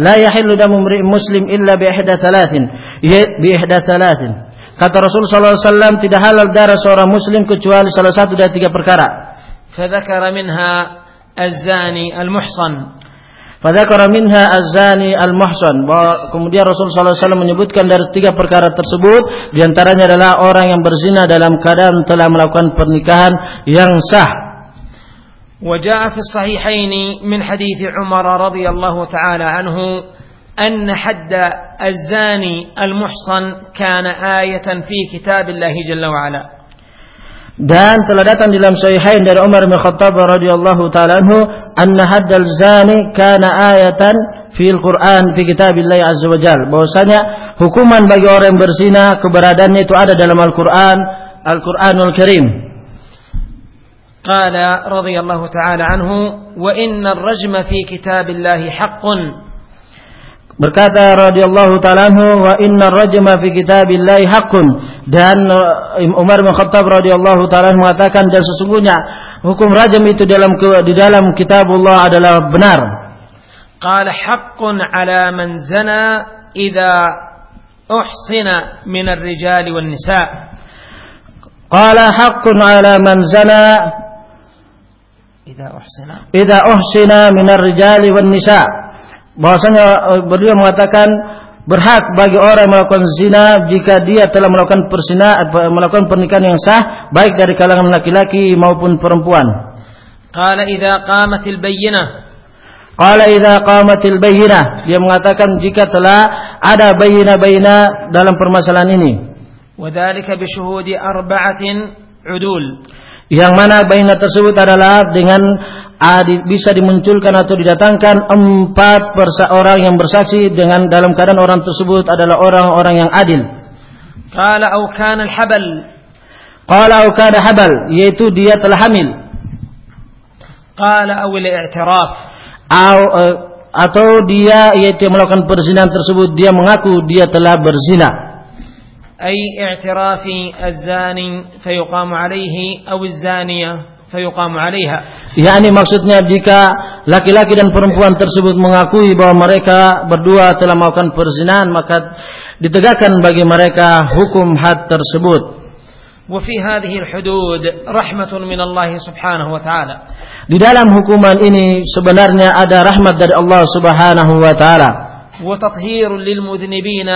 لا يحل دم امرئ مسلم إلا بإحدى ثلاث بإحدى ثلاث Kata Rasul sallallahu alaihi wasallam tidak halal darah seorang muslim kecuali salah satu dari tiga perkara. فذكر منها الزاني المحصن فذكر منها الزاني المحصن kemudian Rasul sallallahu alaihi wasallam menyebutkan dari tiga perkara tersebut di antaranya adalah orang yang berzina dalam keadaan telah melakukan pernikahan yang sah وجاء في الصحيحين من حديث عمر رضي الله تعالى عنه أن حد الزاني المحصن كان آية في كتاب الله جل وعلا Dan telah datang dalam Sahihain dari Umar bin Khattab radhiyallahu taala anhu, "Anna haddal zani kana ayatan fil Quran fi kitabillah azza wajal." Bahwasanya hukuman bagi orang yang berzina keberadaannya itu ada dalam Al-Qur'an, Al-Qur'anul Karim. Qala radhiyallahu taala anhu, "Wa inna ar-rajma fi kitabillah haqqun." Berkata radhiyallahu taala wa inna rajma fi kitabillahi haqqun dan uh, Umar bin Khattab radhiyallahu taala mengatakan dan sesungguhnya hukum rajam itu dalam di dalam kitabullah adalah benar. Qala haqqun ala man zana idza uhsina min ar-rijali wan nisa. Qala haqqun ala man zana idza uhsina idza uhsina min ar-rijali wan nisa bahwasanya eh, beliau mengatakan berhak bagi orang yang melakukan zina jika dia telah melakukan persina melakukan pernikahan yang sah baik dari kalangan laki-laki maupun perempuan. Qala idza qamatil bayyinah Qala idza qamatil bayyinah dia mengatakan jika telah ada bayyinah-bayyinah dalam permasalahan ini. Wadhalika bi syuhudi arba'atin udul. Yang mana bayyinah tersebut adalah dengan bisa dimunculkan atau didatangkan empat orang yang bersaksi dengan dalam keadaan orang tersebut adalah orang-orang yang adil. Qala au kana al-habal. Qala au kana habal, yaitu dia telah hamil. Qala au al-i'tiraf. Eh, atau dia yaitu melakukan perzinahan tersebut dia mengaku dia telah berzina. أي اعتراف الزاني فيقام عليه أو الزانية fayuqamu 'alaiha. Yani maksudnya jika laki-laki dan perempuan tersebut mengakui bahwa mereka berdua telah melakukan perzinahan maka ditegakkan bagi mereka hukum had tersebut. وفي هذه الحدود رحمة من الله سبحانه وتعالى. Di dalam hukuman ini sebenarnya ada rahmat dari Allah Subhanahu wa taala. وتطهير للمذنبين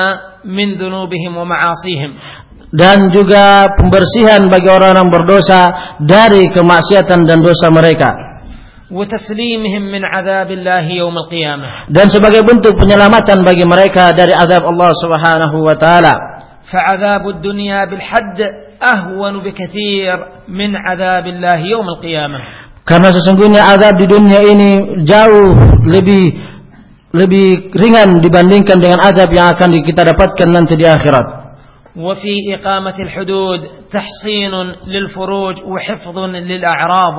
من ذنوبهم ومعاصيهم dan juga pembersihan bagi orang-orang berdosa dari kemaksiatan dan dosa mereka. Dan sebagai bentuk penyelamatan bagi mereka dari azab Allah Subhanahu wa taala. فعذاب الدنيا بالحد أهون بكثير من عذاب الله يوم القيامة. Karena sesungguhnya azab di dunia ini jauh lebih lebih ringan dibandingkan dengan azab yang akan kita dapatkan nanti di akhirat. وفي إقامة الحدود تحصين للفروج وحفظ للأعراض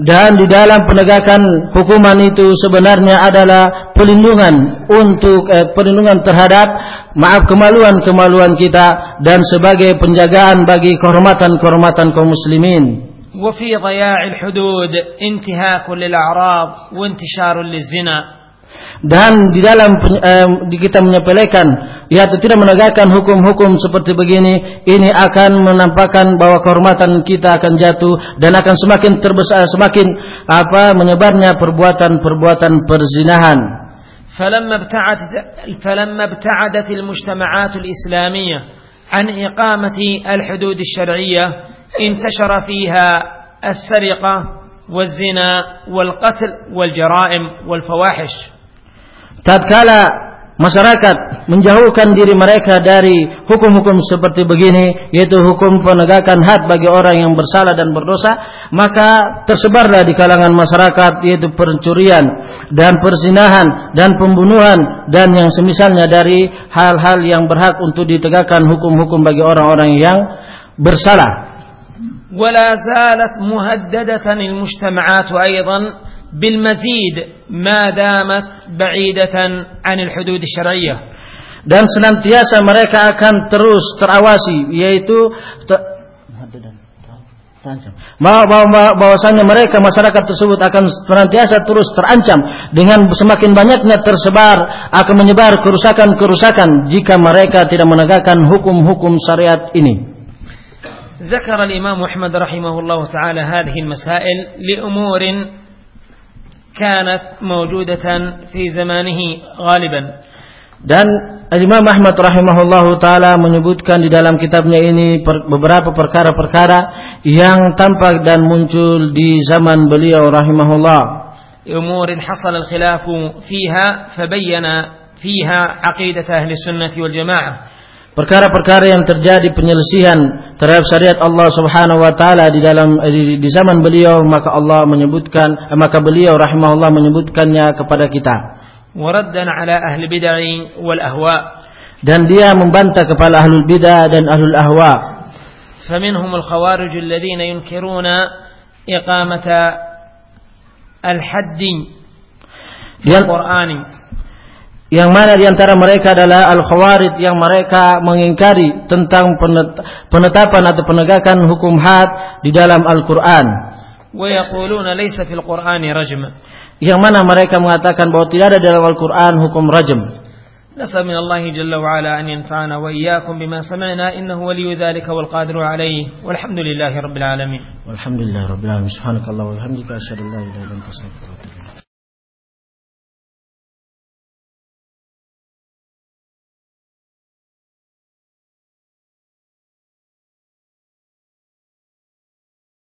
dan di dalam penegakan hukuman itu sebenarnya adalah perlindungan untuk eh, perlindungan terhadap maaf kemaluan-kemaluan kita dan sebagai penjagaan bagi kehormatan-kehormatan kaum muslimin. وفي ضياع الحدود انتهاك للأعراض وانتشار للزنا dan di dalam eh, kita menyepelekan yaitu tidak menegakkan hukum-hukum seperti begini ini akan menampakkan bahwa kehormatan kita akan jatuh dan akan semakin terbesar semakin apa menyebarnya perbuatan-perbuatan perzinahan فلما ابتعدت فلما ابتعدت المجتمعات الإسلامية عن إقامة الحدود الشرعية انتشر فيها السرقة والزنا والقتل والجرائم والفواحش tatkala masyarakat menjauhkan diri mereka dari hukum-hukum seperti begini yaitu hukum penegakan had bagi orang yang bersalah dan berdosa maka tersebarlah di kalangan masyarakat yaitu pencurian dan persinahan dan pembunuhan dan yang semisalnya dari hal-hal yang berhak untuk ditegakkan hukum-hukum bagi orang-orang yang bersalah ولا زالت مهددة المجتمعات أيضا بالمزيد ما دامت بعيدة عن الحدود الشرعية dan senantiasa mereka akan terus terawasi yaitu bahwasanya mereka masyarakat tersebut akan senantiasa terus terancam dengan semakin banyaknya tersebar akan menyebar kerusakan-kerusakan jika mereka tidak menegakkan hukum-hukum syariat ini. ذكر الإمام أحمد رحمه الله تعالى هذه المسائل لأمور كانت موجودة في زمانه غالبا dan Imam Ahmad rahimahullahu taala menyebutkan di dalam kitabnya ini per, beberapa perkara-perkara yang tampak dan muncul di zaman beliau rahimahullah. أمور حصل الخلاف فيها فبين فيها عقيدة أهل السنة والجماعة perkara-perkara yang terjadi penyelesihan terhadap syariat Allah Subhanahu wa taala di dalam eh, di, di zaman beliau maka Allah menyebutkan eh, maka beliau rahimahullah menyebutkannya kepada kita. Waraddan ala ahli bid'ah wal ahwa. Dan dia membantah kepada ahlul bidah dan ahlul ahwa. Faminhum al khawarij alladhina yunkiruna iqamata al hadd di Al-Qur'ani yang mana diantara mereka adalah al-khawarid yang mereka mengingkari tentang penet- penetapan atau penegakan hukum had di dalam Al-Quran ويقولون ليس في القرآن رجم yang mana mereka mengatakan bahwa tidak ada dalam Al-Quran hukum rajam نسأل من الله جل وعلا أن ينفعنا وإياكم بما سمعنا إنه ولي ذلك والقادر عليه والحمد لله رب العالمين Walhamdulillah Rabbil Alamin Subhanakallah wa bihamdika asyhadu an la ilaha illa anta astaghfiruka wa atubu ilaik.